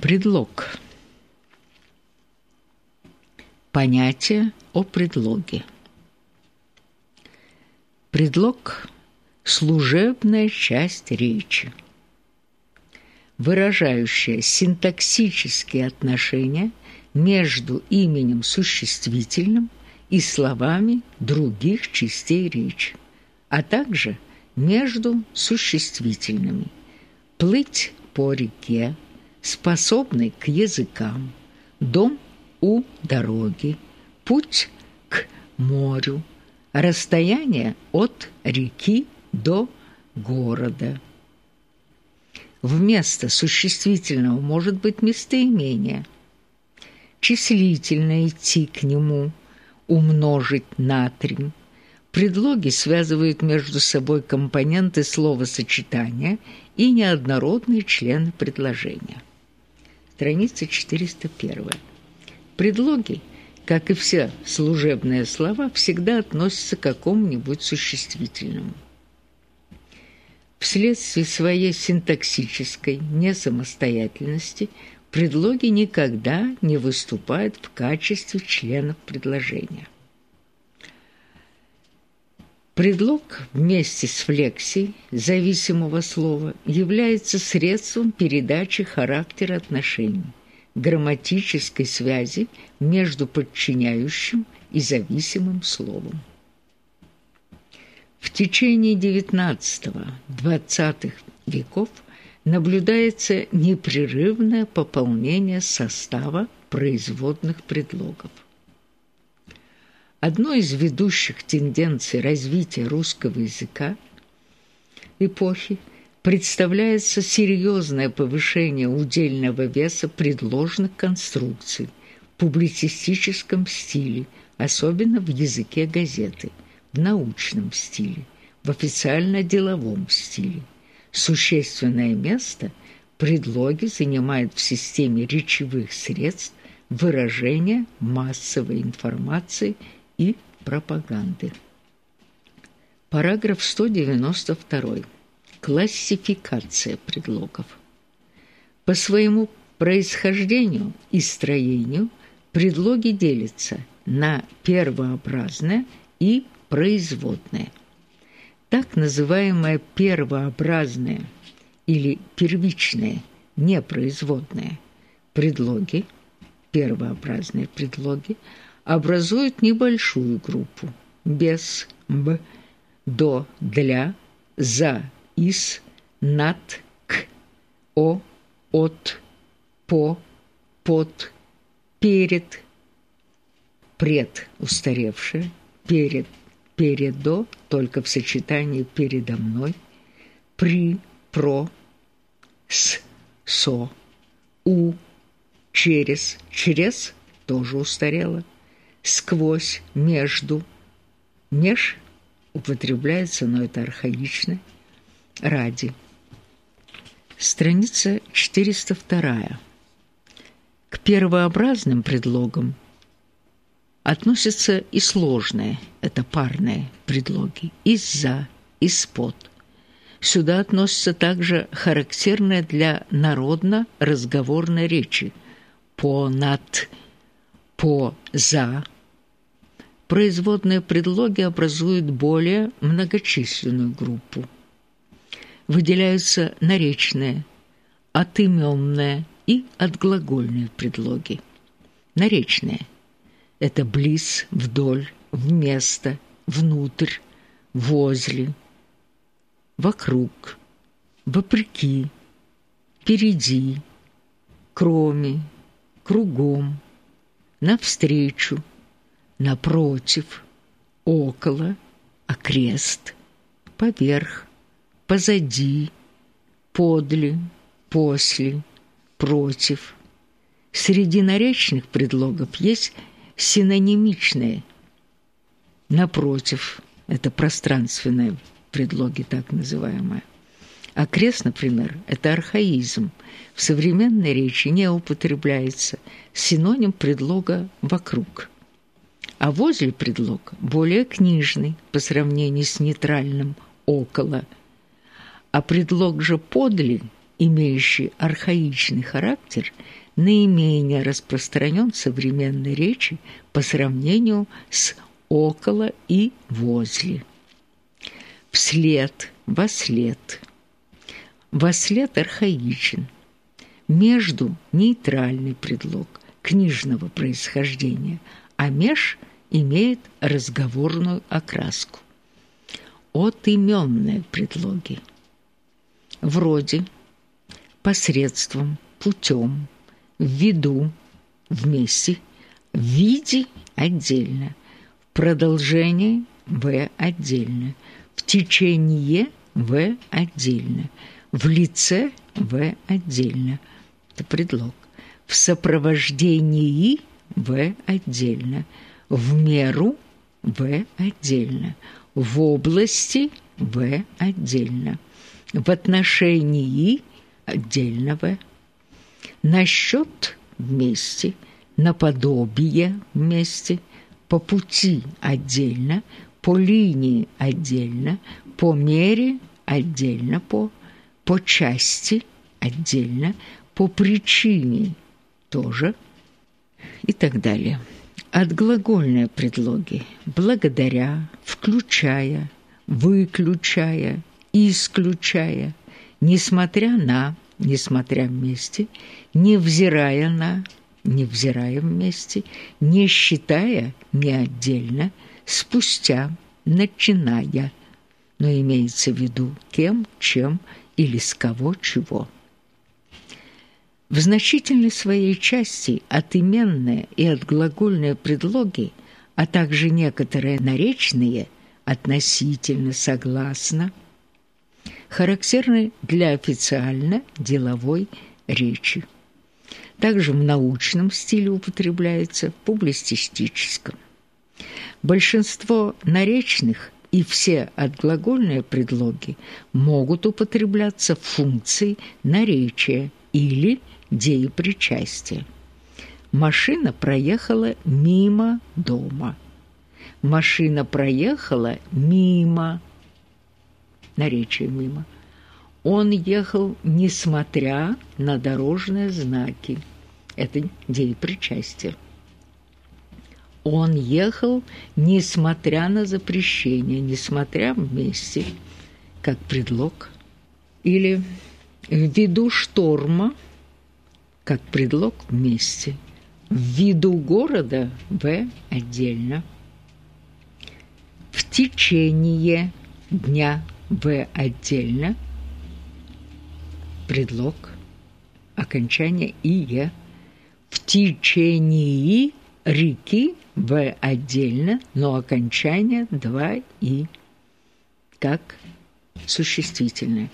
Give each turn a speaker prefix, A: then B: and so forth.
A: Предлог. Понятие о предлоге. Предлог – служебная часть речи, выражающая синтаксические отношения между именем существительным и словами других частей речи, а также между существительными «плыть по реке», способный к языкам, дом у дороги, путь к морю, расстояние от реки до города. Вместо существительного может быть местоимение. Числительное идти к нему, умножить на три. Предлоги связывают между собой компоненты словосочетания и неоднородные члены предложения страница 401. Предлоги, как и все служебные слова, всегда относятся к какому-нибудь существительному. Вследствие своей синтаксической несамостоятельности предлоги никогда не выступают в качестве членов предложения. Предлог вместе с флексией зависимого слова является средством передачи характера отношений, грамматической связи между подчиняющим и зависимым словом. В течение XIX-XX веков наблюдается непрерывное пополнение состава производных предлогов. Одной из ведущих тенденций развития русского языка эпохи представляется серьезное повышение удельного веса предложенных конструкций в публицистическом стиле, особенно в языке газеты, в научном стиле, в официально-деловом стиле. Существенное место предлоги занимают в системе речевых средств выражения массовой информации – и пропаганды. Параграф 192. Классификация предлогов. По своему происхождению и строению предлоги делятся на первообразное и производное. Так называемое первообразное или первичное непроизводное предлоги, первообразные предлоги – образуют небольшую группу. Без «б», «до», «для», «за», «из», «над», «к», «о», «от», «по», «под», «перед», «пред» устаревшее, «перед», «передо» только в сочетании «передо мной», «при», «про», «с», «со», «у», «через», «через» тоже устарело сквозь, между. Меж употребляется, но это архаично. Ради. Страница 402. К первообразным предлогам относятся и сложные, это парные предлоги, из-за, из-под. Сюда относятся также характерные для народно-разговорной речи по, над, по, за, производные предлоги образуют более многочисленную группу. Выделяются наречные, отымённые и отглагольные предлоги. Наречные – это близ, вдоль, вместо, внутрь, возле, вокруг, вопреки, впереди, кроме, кругом, навстречу – напротив, около, окрест, поверх, позади, подле, после, против. Среди наречных предлогов есть синонимичные. Напротив, это пространственные предлоги, так называемые. Окрест, например, это архаизм. В современной речи не употребляется синоним предлога «вокруг» а возле предлога более книжный по сравнению с нейтральным «около». А предлог же «подле» имеющий архаичный характер, наименее распространен в современной речи по сравнению с около и возле. Вслед, вослед. Вослед архаичен. Между нейтральный предлог книжного происхождения, а меж имеет разговорную окраску. Отименные предлоги. Вроде, посредством, путем, виду, вместе, в виде отдельно, в продолжении в отдельно, в течение в отдельно, в лице в отдельно. Это предлог. В сопровождении в отдельно, в меру в отдельно, в области в отдельно, в отношении отдельного, насчет вместе, наподобие вместе, по пути отдельно, по линии отдельно, по мере отдельно, по, по части отдельно, по причине тоже и так далее. Отглагольные предлоги благодаря, включая, выключая, исключая, несмотря на, несмотря вместе, невзирая на, невзирая вместе, не считая не отдельно, спустя, начиная, но имеется в виду кем, чем или с кого чего. В значительной своей части отименные и отглагольные предлоги, а также некоторые наречные относительно, согласно, характерны для официально-деловой речи. Также в научном стиле употребляется в публицистическом. Большинство наречных и все отглагольные предлоги могут употребляться в функции наречия или деепричастия. Машина проехала мимо дома. Машина проехала мимо. Наречие мимо. Он ехал, несмотря на дорожные знаки. Это деепричастие. Он ехал, несмотря на запрещение, несмотря вместе, как предлог. Или ввиду шторма, как предлог вместе. В виду города В отдельно. В течение дня В отдельно. Предлог. Окончание «ие». В течение реки в отдельно, но окончание два и как существительное.